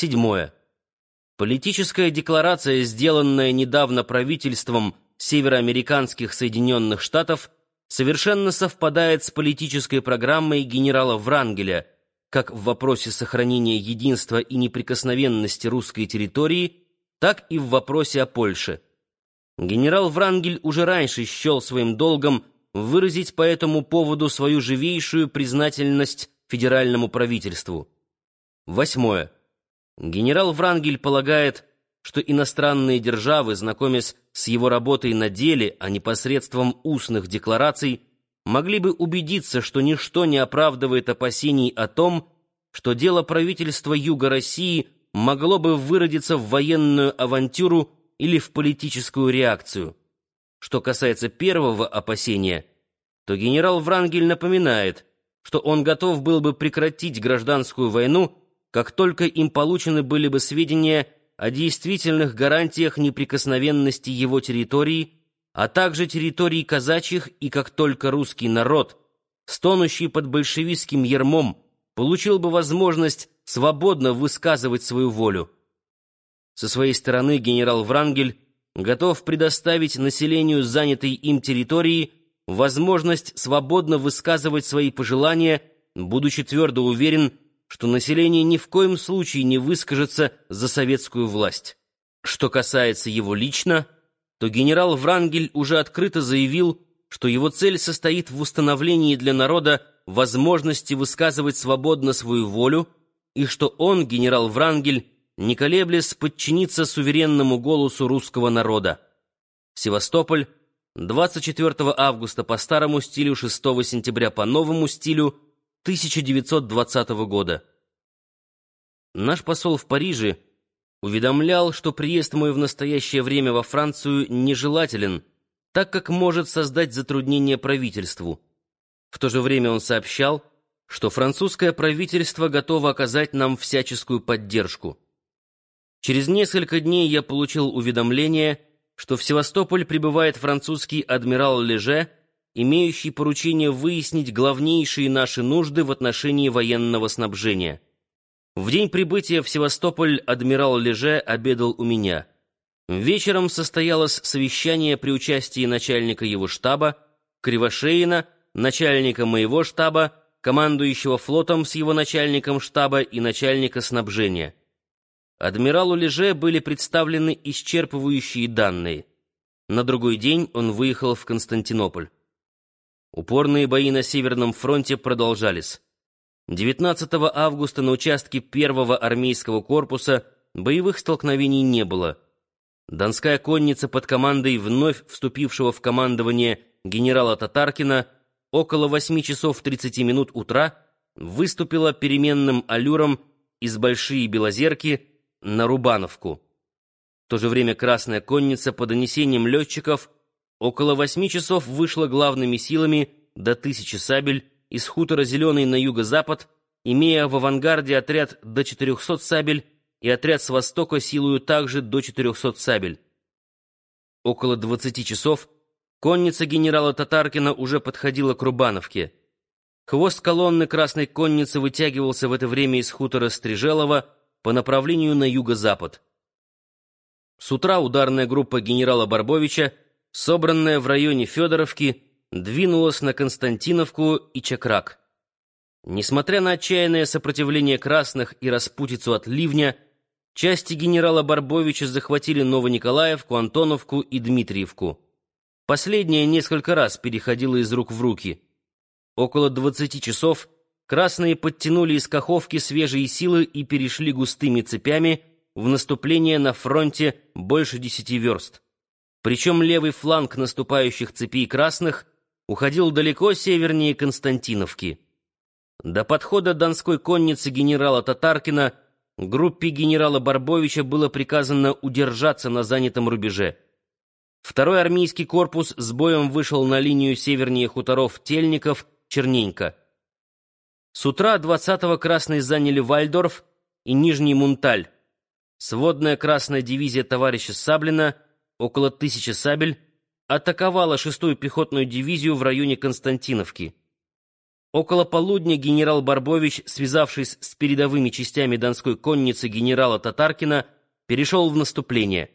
Седьмое. Политическая декларация, сделанная недавно правительством североамериканских Соединенных Штатов, совершенно совпадает с политической программой генерала Врангеля, как в вопросе сохранения единства и неприкосновенности русской территории, так и в вопросе о Польше. Генерал Врангель уже раньше счел своим долгом выразить по этому поводу свою живейшую признательность федеральному правительству. Восьмое. Генерал Врангель полагает, что иностранные державы, знакомясь с его работой на деле, а не посредством устных деклараций, могли бы убедиться, что ничто не оправдывает опасений о том, что дело правительства Юга России могло бы выродиться в военную авантюру или в политическую реакцию. Что касается первого опасения, то генерал Врангель напоминает, что он готов был бы прекратить гражданскую войну, как только им получены были бы сведения о действительных гарантиях неприкосновенности его территории, а также территорий казачьих, и как только русский народ, стонущий под большевистским ермом, получил бы возможность свободно высказывать свою волю. Со своей стороны генерал Врангель готов предоставить населению занятой им территории возможность свободно высказывать свои пожелания, будучи твердо уверен, что население ни в коем случае не выскажется за советскую власть. Что касается его лично, то генерал Врангель уже открыто заявил, что его цель состоит в установлении для народа возможности высказывать свободно свою волю, и что он, генерал Врангель, не колеблясь, подчиниться суверенному голосу русского народа. Севастополь, 24 августа по старому стилю, 6 сентября по новому стилю, 1920 года. Наш посол в Париже уведомлял, что приезд мой в настоящее время во Францию нежелателен, так как может создать затруднение правительству. В то же время он сообщал, что французское правительство готово оказать нам всяческую поддержку. Через несколько дней я получил уведомление, что в Севастополь прибывает французский адмирал Леже, имеющий поручение выяснить главнейшие наши нужды в отношении военного снабжения. В день прибытия в Севастополь адмирал Леже обедал у меня. Вечером состоялось совещание при участии начальника его штаба, Кривошеина, начальника моего штаба, командующего флотом с его начальником штаба и начальника снабжения. Адмиралу Леже были представлены исчерпывающие данные. На другой день он выехал в Константинополь. Упорные бои на Северном фронте продолжались. 19 августа на участке первого армейского корпуса боевых столкновений не было. Донская конница под командой вновь вступившего в командование генерала Татаркина около 8 часов 30 минут утра выступила переменным аллюром из Большие Белозерки на Рубановку. В то же время Красная Конница по донесениям летчиков около восьми часов вышла главными силами до тысячи сабель из хутора Зеленый на юго-запад, имея в авангарде отряд до 400 сабель и отряд с востока силою также до 400 сабель. Около 20 часов конница генерала Татаркина уже подходила к Рубановке. Хвост колонны Красной Конницы вытягивался в это время из хутора Стрижелова по направлению на юго-запад. С утра ударная группа генерала Барбовича, собранная в районе Федоровки, двинулась на Константиновку и Чакрак. Несмотря на отчаянное сопротивление красных и распутицу от ливня, части генерала Барбовича захватили Новониколаевку, Антоновку и Дмитриевку. Последняя несколько раз переходила из рук в руки. Около двадцати часов красные подтянули из Каховки свежие силы и перешли густыми цепями в наступление на фронте больше десяти верст. Причем левый фланг наступающих цепей красных уходил далеко севернее Константиновки. До подхода донской конницы генерала Татаркина группе генерала Барбовича было приказано удержаться на занятом рубеже. Второй армейский корпус с боем вышел на линию севернее хуторов Тельников, Черненько. С утра 20-го красные заняли Вальдорф и Нижний Мунталь. Сводная красная дивизия товарища Саблина, около тысячи сабель, атаковала шестую пехотную дивизию в районе Константиновки. Около полудня генерал Барбович, связавшись с передовыми частями Донской конницы генерала Татаркина, перешел в наступление.